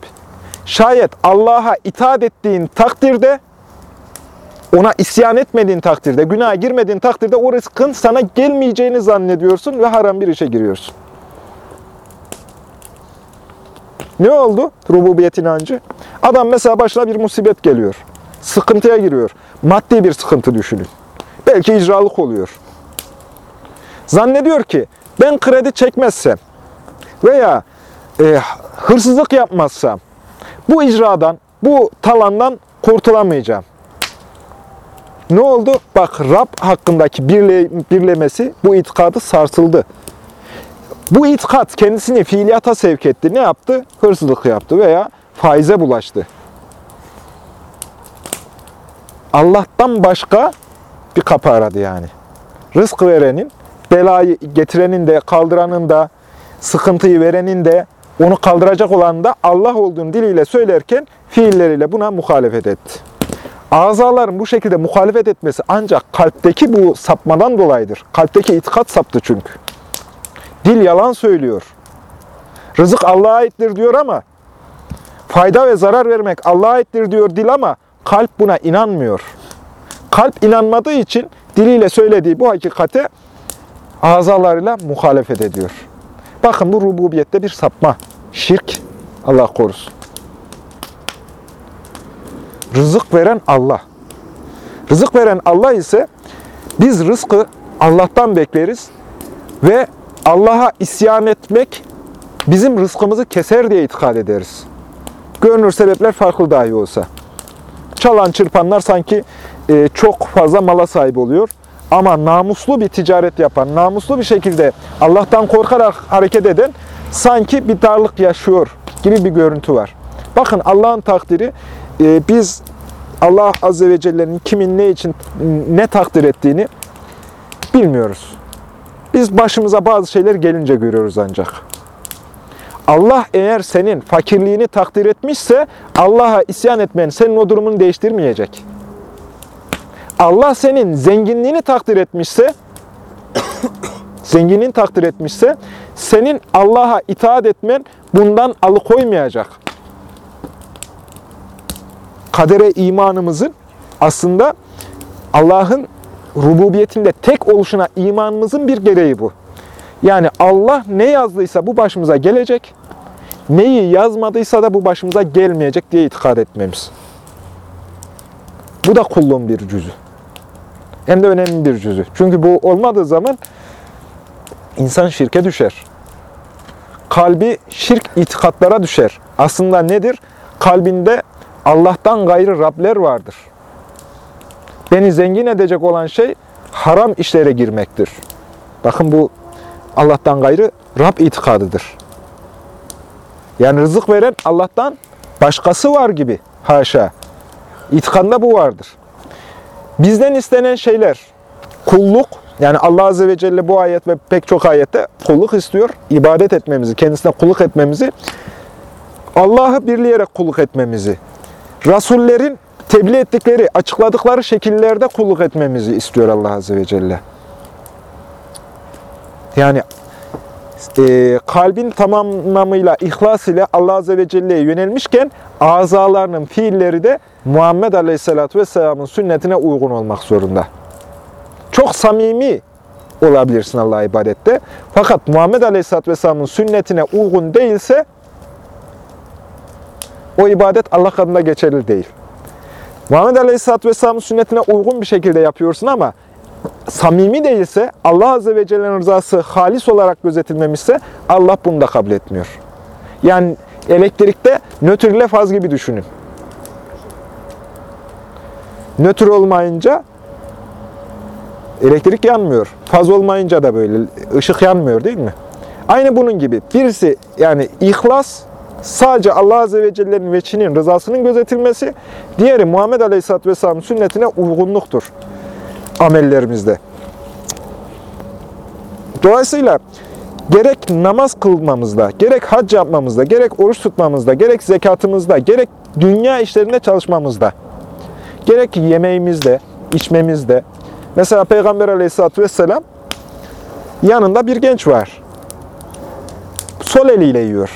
Şayet Allah'a itaat ettiğin takdirde, ona isyan etmediğin takdirde, günaha girmediğin takdirde o rızkın sana gelmeyeceğini zannediyorsun ve haram bir işe giriyorsun. Ne oldu? Rububiyet inancı. Adam mesela başına bir musibet geliyor. Sıkıntıya giriyor. Maddi bir sıkıntı düşünün. Belki icralık oluyor. Zannediyor ki ben kredi çekmezsem veya e, hırsızlık yapmazsam bu icradan, bu talandan kurtulamayacağım. Ne oldu? Bak Rab hakkındaki birle, birlemesi bu itikadı sarsıldı. Bu itikat kendisini fiiliyata sevk etti. Ne yaptı? Hırsızlık yaptı veya faize bulaştı. Allah'tan başka bir kapı aradı yani. Rızk verenin, belayı getirenin de, kaldıranın da, sıkıntıyı verenin de, onu kaldıracak olan da Allah olduğunu diliyle söylerken fiilleriyle buna muhalefet etti. Azaların bu şekilde muhalefet etmesi ancak kalpteki bu sapmadan dolayıdır. Kalpteki itikat saptı çünkü. Dil yalan söylüyor. Rızık Allah'a aittir diyor ama fayda ve zarar vermek Allah'a aittir diyor dil ama kalp buna inanmıyor. Kalp inanmadığı için diliyle söylediği bu hakikate azalarıyla muhalefet ediyor. Bakın bu rububiyette bir sapma. Şirk Allah korusun. Rızık veren Allah. Rızık veren Allah ise biz rızkı Allah'tan bekleriz ve Allah'a isyan etmek bizim rızkımızı keser diye itikad ederiz. Görünür sebepler farklı dahi olsa. Çalan çırpanlar sanki e, çok fazla mala sahip oluyor. Ama namuslu bir ticaret yapan, namuslu bir şekilde Allah'tan korkarak hareket eden sanki bir darlık yaşıyor gibi bir görüntü var. Bakın Allah'ın takdiri e, biz Allah Azze ve Celle'nin kimin ne için ne takdir ettiğini bilmiyoruz. Biz başımıza bazı şeyler gelince görüyoruz ancak. Allah eğer senin fakirliğini takdir etmişse Allah'a isyan etmen senin o durumunu değiştirmeyecek. Allah senin zenginliğini takdir etmişse zenginliğini takdir etmişse senin Allah'a itaat etmen bundan alıkoymayacak. Kadere imanımızın aslında Allah'ın rububiyetinde tek oluşuna imanımızın bir gereği bu. Yani Allah ne yazdıysa bu başımıza gelecek, neyi yazmadıysa da bu başımıza gelmeyecek diye itikad etmemiz. Bu da kulluğun bir cüzü. Hem de önemli bir cüzü. Çünkü bu olmadığı zaman insan şirke düşer. Kalbi şirk itikatlara düşer. Aslında nedir? Kalbinde Allah'tan gayrı Rabler vardır. Beni zengin edecek olan şey haram işlere girmektir. Bakın bu Allah'tan gayrı Rab itikadıdır. Yani rızık veren Allah'tan başkası var gibi. Haşa. İtikadında bu vardır. Bizden istenen şeyler kulluk, yani Allah Azze ve Celle bu ayet ve pek çok ayette kulluk istiyor. ibadet etmemizi, kendisine kulluk etmemizi, Allah'ı birleyerek kulluk etmemizi, Rasullerin tebliğ ettikleri, açıkladıkları şekillerde kulluk etmemizi istiyor Allah Azze ve Celle. Yani e, kalbin tamamıyla, ihlas ile Allah Azze ve Celle'ye yönelmişken azalarının fiilleri de Muhammed Aleyhisselatü Vesselam'ın sünnetine uygun olmak zorunda. Çok samimi olabilirsin Allah'a ibadette. Fakat Muhammed Aleyhisselatü Vesselam'ın sünnetine uygun değilse o ibadet Allah katında geçerli değil. Muhammed Aleyhisselatü Vesselam'ın sünnetine uygun bir şekilde yapıyorsun ama samimi değilse, Allah Azze ve Celle'nin rızası halis olarak gözetilmemişse Allah bunu da kabul etmiyor. Yani elektrikte nötr ile faz gibi düşünün. Nötr olmayınca elektrik yanmıyor. Faz olmayınca da böyle ışık yanmıyor değil mi? Aynı bunun gibi. Birisi yani ihlas sadece Allah Azze ve Celle'nin veçinin rızasının gözetilmesi, diğeri Muhammed Aleyhisselatü Vesselam'ın sünnetine uygunluktur amellerimizde. Dolayısıyla gerek namaz kılmamızda, gerek hac yapmamızda, gerek oruç tutmamızda, gerek zekatımızda, gerek dünya işlerinde çalışmamızda, gerek yemeğimizde, içmemizde. Mesela Peygamber aleyhissalatü vesselam yanında bir genç var. Sol eliyle yiyor.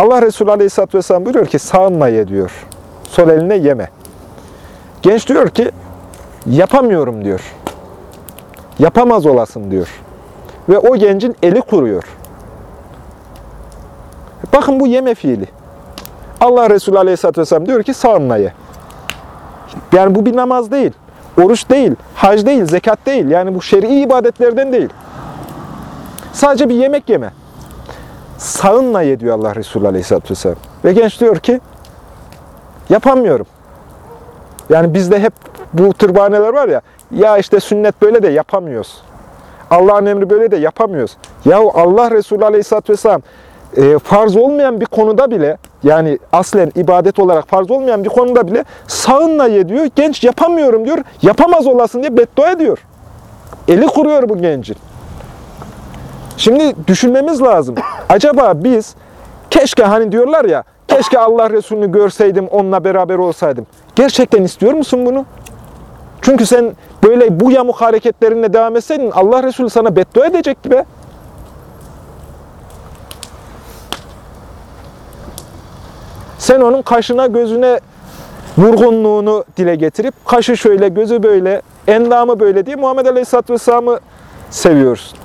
Allah Resulü Aleyhisselatü Vesselam buyuruyor ki sağınla ye diyor. Sol eline yeme. Genç diyor ki yapamıyorum diyor. Yapamaz olasın diyor. Ve o gencin eli kuruyor. Bakın bu yeme fiili. Allah Resulü Aleyhisselatü Vesselam diyor ki sağınla ye. Yani bu bir namaz değil, oruç değil, hac değil, zekat değil. Yani bu şer'i ibadetlerden değil. Sadece bir yemek yeme. Sağınla ye diyor Allah Resulü Aleyhisselatü Vesselam. Ve genç diyor ki yapamıyorum. Yani bizde hep bu tırbaneler var ya, ya işte sünnet böyle de yapamıyoruz. Allah'ın emri böyle de yapamıyoruz. Yahu Allah Resulü Aleyhisselatü Vesselam e, farz olmayan bir konuda bile, yani aslen ibadet olarak farz olmayan bir konuda bile sağınla ye diyor. Genç yapamıyorum diyor. Yapamaz olasın diye beddua ediyor. Eli kuruyor bu gencin. Şimdi düşünmemiz lazım. Acaba biz keşke hani diyorlar ya, keşke Allah Resulü'nü görseydim, onunla beraber olsaydım. Gerçekten istiyor musun bunu? Çünkü sen böyle bu yamuk hareketlerinle devam etseydin Allah Resulü sana beddua edecekti be. Sen onun kaşına gözüne vurgunluğunu dile getirip kaşı şöyle gözü böyle endamı böyle diye Muhammed Aleyhisselatü Vesselam'ı seviyorsun.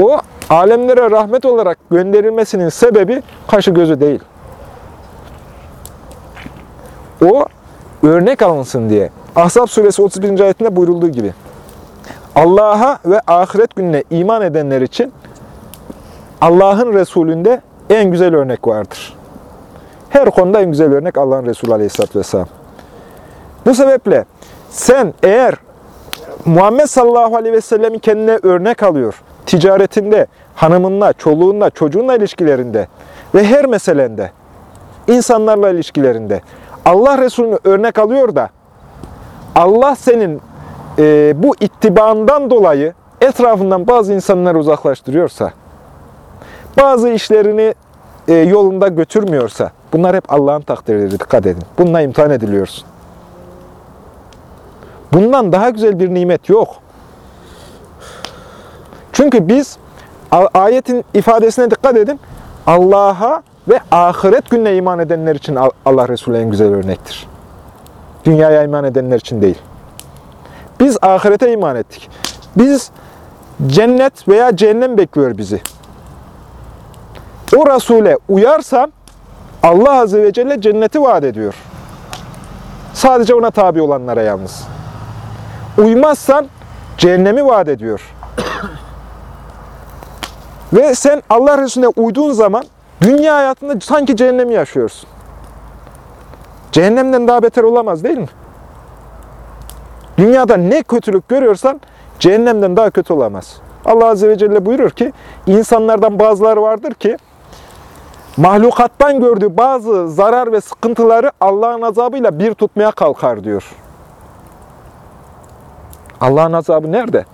O alemlere rahmet olarak gönderilmesinin sebebi kaşı gözü değil. O örnek alınsın diye. Ahzab suresi 31. ayetinde buyurulduğu gibi. Allah'a ve ahiret gününe iman edenler için Allah'ın Resulü'nde en güzel örnek vardır. Her konuda en güzel örnek Allah'ın Resulü Aleyhisselatü Vesselam. Bu sebeple sen eğer Muhammed sallallahu aleyhi ve sellem'i kendine örnek alıyor, ticaretinde, hanımınla, çoluğunla, çocuğunla ilişkilerinde ve her meselende, insanlarla ilişkilerinde Allah Resulü'nü örnek alıyor da Allah senin e, bu ittibandan dolayı etrafından bazı insanları uzaklaştırıyorsa, bazı işlerini e, yolunda götürmüyorsa, bunlar hep Allah'ın takdiridir, dikkat edin. Bununla imtihan ediliyorsun. Bundan daha güzel bir nimet yok. Çünkü biz ayetin ifadesine dikkat edin. Allah'a ve ahiret gününe iman edenler için Al- Allah Resulü en güzel örnektir. Dünyaya iman edenler için değil. Biz ahirete iman ettik. Biz cennet veya cehennem bekliyor bizi. O Resul'e uyarsan Allah Azze ve Celle cenneti vaat ediyor. Sadece ona tabi olanlara yalnız. Uymazsan cehennemi vaat ediyor. Ve sen Allah Resulüne uyduğun zaman dünya hayatında sanki cehennemi yaşıyorsun. Cehennemden daha beter olamaz değil mi? Dünyada ne kötülük görüyorsan cehennemden daha kötü olamaz. Allah Azze ve Celle buyurur ki insanlardan bazıları vardır ki mahlukattan gördüğü bazı zarar ve sıkıntıları Allah'ın azabıyla bir tutmaya kalkar diyor. Allah'ın azabı nerede?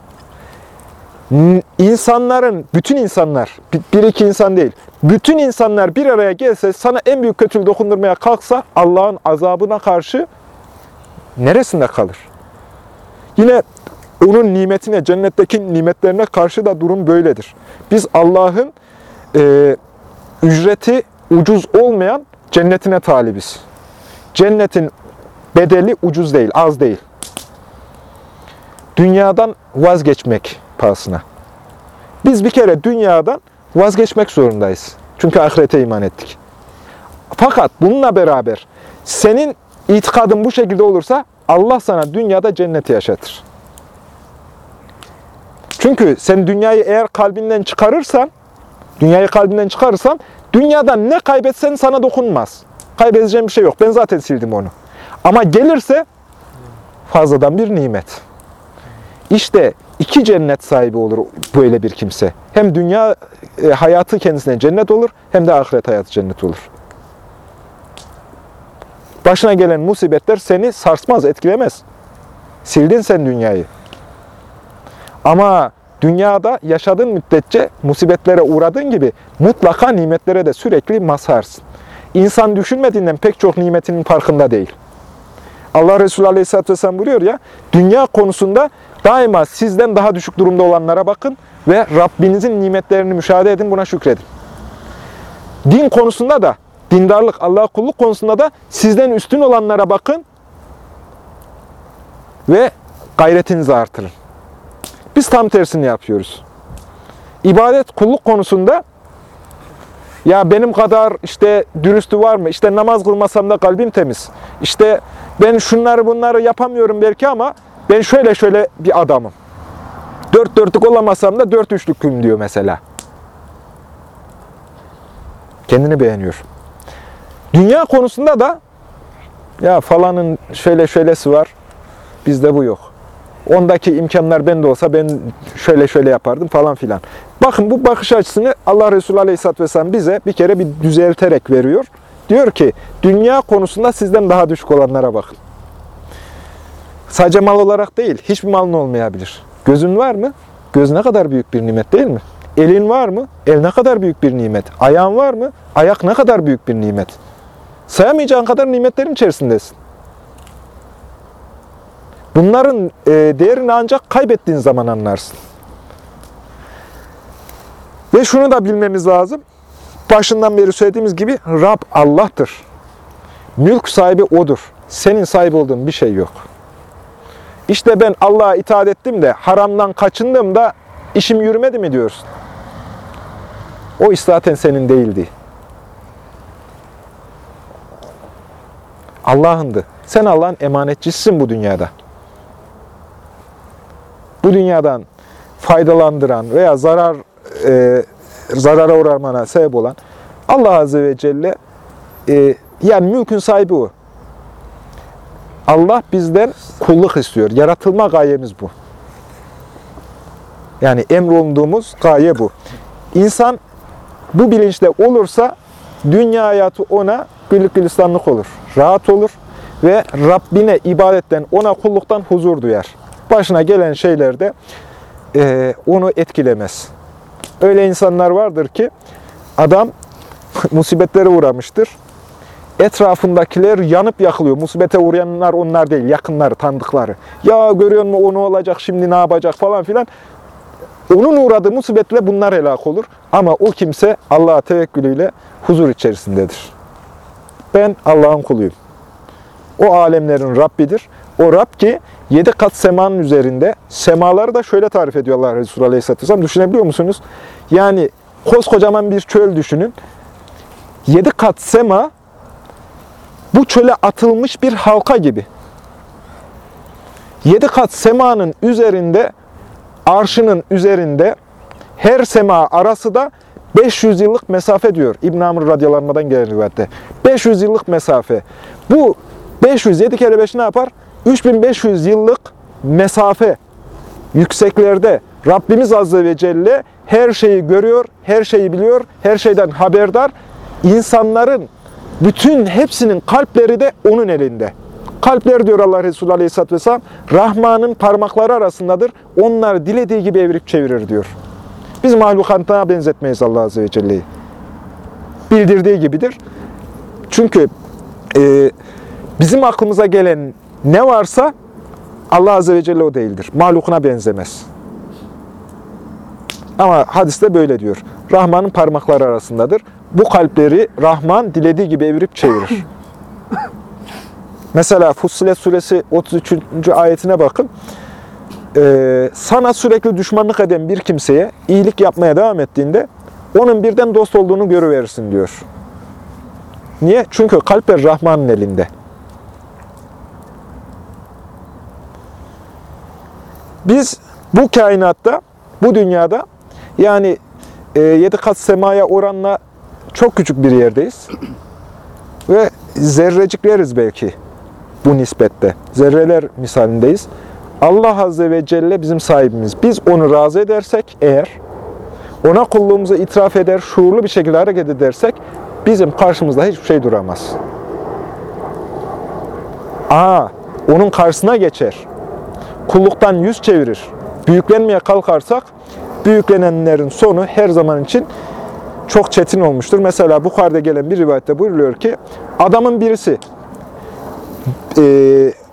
İnsanların, bütün insanlar, bir- iki insan değil, bütün insanlar bir araya gelse, sana en büyük kötülüğü dokundurmaya kalksa Allah'ın azabına karşı neresinde kalır? Yine onun nimetine, cennetteki nimetlerine karşı da durum böyledir. Biz Allah'ın e, ücreti ucuz olmayan cennetine talibiz. Cennetin bedeli ucuz değil, az değil. Dünyadan vazgeçmek pahasına. Biz bir kere dünyadan vazgeçmek zorundayız. Çünkü ahirete iman ettik. Fakat bununla beraber senin itikadın bu şekilde olursa Allah sana dünyada cenneti yaşatır. Çünkü sen dünyayı eğer kalbinden çıkarırsan, dünyayı kalbinden çıkarırsan, dünyadan ne kaybetsen sana dokunmaz. Kaybedeceğin bir şey yok. Ben zaten sildim onu. Ama gelirse fazladan bir nimet. İşte iki cennet sahibi olur böyle bir kimse. Hem dünya e, hayatı kendisine cennet olur, hem de ahiret hayatı cennet olur. Başına gelen musibetler seni sarsmaz, etkilemez. Sildin sen dünyayı. Ama dünyada yaşadığın müddetçe musibetlere uğradığın gibi mutlaka nimetlere de sürekli masarsın. İnsan düşünmediğinden pek çok nimetinin farkında değil. Allah Resulü Aleyhisselatü Vesselam buyuruyor ya, dünya konusunda daima sizden daha düşük durumda olanlara bakın ve Rabbinizin nimetlerini müşahede edin, buna şükredin. din konusunda da, dindarlık, Allah'a kulluk konusunda da sizden üstün olanlara bakın ve gayretinizi artırın. Biz tam tersini yapıyoruz. İbadet, kulluk konusunda ya benim kadar işte dürüstü var mı? İşte namaz kılmasam da kalbim temiz. İşte ben şunları bunları yapamıyorum belki ama ben şöyle şöyle bir adamım. Dört dörtlük olamasam da dört üçlüküm diyor mesela. Kendini beğeniyor. Dünya konusunda da ya falanın şöyle şöylesi var. Bizde bu yok. Ondaki imkanlar bende olsa ben şöyle şöyle yapardım falan filan. Bakın bu bakış açısını Allah Resulü Aleyhisselatü Vesselam bize bir kere bir düzelterek veriyor. Diyor ki dünya konusunda sizden daha düşük olanlara bakın. Sadece mal olarak değil, hiçbir malın olmayabilir. Gözün var mı? Göz ne kadar büyük bir nimet değil mi? Elin var mı? El ne kadar büyük bir nimet. Ayağın var mı? Ayak ne kadar büyük bir nimet. Sayamayacağın kadar nimetlerin içerisindesin. Bunların e, değerini ancak kaybettiğin zaman anlarsın. Ve şunu da bilmemiz lazım. Başından beri söylediğimiz gibi Rab Allah'tır. Mülk sahibi O'dur. Senin sahip olduğun bir şey yok. İşte ben Allah'a itaat ettim de haramdan kaçındım da işim yürümedi mi diyorsun? O iş zaten senin değildi. Allah'ındı. Sen Allah'ın emanetçisisin bu dünyada. Bu dünyadan faydalandıran veya zarar e, zarara uğramana sebep olan Allah Azze ve Celle e, yani mülkün sahibi o. Allah bizden kulluk istiyor. Yaratılma gayemiz bu. Yani emrolunduğumuz gaye bu. İnsan bu bilinçle olursa dünya hayatı ona güllük gülistanlık olur. Rahat olur ve Rabbine ibadetten, ona kulluktan huzur duyar. Başına gelen şeyler de e, onu etkilemez. Öyle insanlar vardır ki adam musibetlere uğramıştır. Etrafındakiler yanıp yakılıyor. Musibete uğrayanlar onlar değil, yakınları, tanıdıkları. Ya görüyor musun o ne olacak, şimdi ne yapacak falan filan. Onun uğradığı musibetle bunlar helak olur. Ama o kimse Allah'a tevekkülüyle huzur içerisindedir. Ben Allah'ın kuluyum. O alemlerin Rabbidir. O Rab ki yedi kat semanın üzerinde, semaları da şöyle tarif ediyor Allah Resulü Aleyhisselatü Vesselam. Düşünebiliyor musunuz? Yani koskocaman bir çöl düşünün. Yedi kat sema bu çöle atılmış bir halka gibi. Yedi kat semanın üzerinde, arşının üzerinde her sema arası da 500 yıllık mesafe diyor İbn Amr radyalanmadan gelen rivayette. 500 yıllık mesafe. Bu 500, 7 kere 5 ne yapar? 3500 yıllık mesafe yükseklerde Rabbimiz Azze ve Celle her şeyi görüyor, her şeyi biliyor, her şeyden haberdar. İnsanların bütün hepsinin kalpleri de onun elinde. Kalpler diyor Allah Resulü Aleyhisselatü Vesselam, Rahman'ın parmakları arasındadır. Onları dilediği gibi evirip çevirir diyor. Biz mahlukatına benzetmeyiz Allah Azze ve Celle'yi. Bildirdiği gibidir. Çünkü e, bizim aklımıza gelen ne varsa Allah Azze ve Celle o değildir. Mahlukuna benzemez. Ama hadiste böyle diyor. Rahman'ın parmakları arasındadır. Bu kalpleri Rahman dilediği gibi evirip çevirir. Mesela Fussilet suresi 33. ayetine bakın. Ee, sana sürekli düşmanlık eden bir kimseye iyilik yapmaya devam ettiğinde onun birden dost olduğunu görüverirsin diyor. Niye? Çünkü kalpler Rahman'ın elinde. Biz bu kainatta, bu dünyada yani e, yedi kat semaya oranla çok küçük bir yerdeyiz. Ve zerrecikleriz belki bu nispette. Zerreler misalindeyiz. Allah Azze ve Celle bizim sahibimiz. Biz onu razı edersek eğer, ona kulluğumuzu itiraf eder, şuurlu bir şekilde hareket edersek, bizim karşımızda hiçbir şey duramaz. Aa, onun karşısına geçer. Kulluktan yüz çevirir. Büyüklenmeye kalkarsak, büyüklenenlerin sonu her zaman için çok çetin olmuştur. Mesela Bukhari'de gelen bir rivayette buyuruluyor ki, adamın birisi e,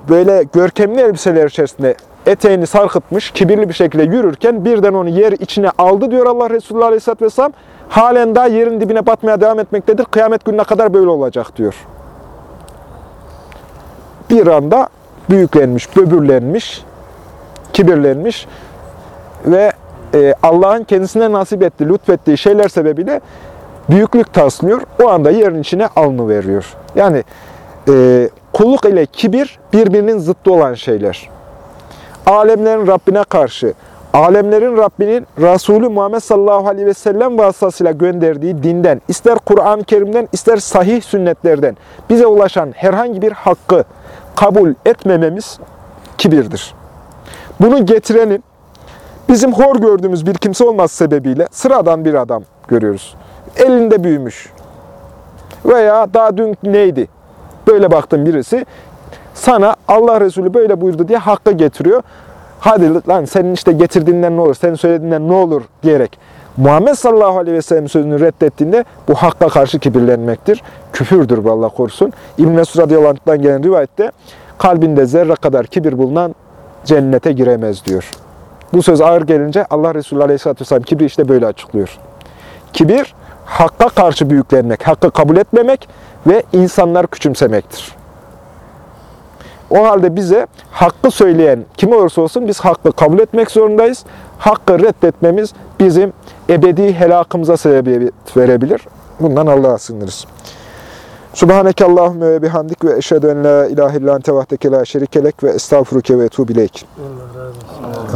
böyle görkemli elbiseler içerisinde eteğini sarkıtmış, kibirli bir şekilde yürürken birden onu yer içine aldı diyor Allah Resulü Aleyhisselatü Vesselam. Halen daha yerin dibine batmaya devam etmektedir. Kıyamet gününe kadar böyle olacak diyor. Bir anda büyüklenmiş, böbürlenmiş, kibirlenmiş ve Allah'ın kendisine nasip ettiği, lütfettiği şeyler sebebiyle büyüklük taslıyor. O anda yerin içine alınıveriyor. Yani e, kulluk ile kibir birbirinin zıttı olan şeyler. Alemlerin Rabbine karşı, alemlerin Rabbinin Resulü Muhammed sallallahu aleyhi ve sellem vasıtasıyla gönderdiği dinden, ister Kur'an-ı Kerim'den, ister sahih sünnetlerden bize ulaşan herhangi bir hakkı kabul etmememiz kibirdir. Bunu getirenin bizim hor gördüğümüz bir kimse olması sebebiyle sıradan bir adam görüyoruz. Elinde büyümüş. Veya daha dün neydi? Böyle baktın birisi sana Allah Resulü böyle buyurdu diye hakkı getiriyor. Hadi lan senin işte getirdiğinden ne olur, senin söylediğinden ne olur diyerek Muhammed sallallahu aleyhi ve sellem sözünü reddettiğinde bu hakka karşı kibirlenmektir. Küfürdür bu Allah korusun. İbn-i Mesud radıyallahu gelen rivayette kalbinde zerre kadar kibir bulunan cennete giremez diyor. Bu söz ağır gelince Allah Resulü aleyhisselatü vesselam kibri işte böyle açıklıyor. Kibir, hakka karşı büyüklenmek, hakkı kabul etmemek ve insanlar küçümsemektir. O halde bize hakkı söyleyen kim olursa olsun biz hakkı kabul etmek zorundayız. Hakkı reddetmemiz bizim ebedi helakımıza sebebiyet verebilir. Bundan Allah'a sığınırız. Subhaneke Allahümme ve bihamdik ve eşhedü en la ilahe illa ente vahdeke la şerikelek ve estağfuruke ve etubu ileyk. Allah razı olsun.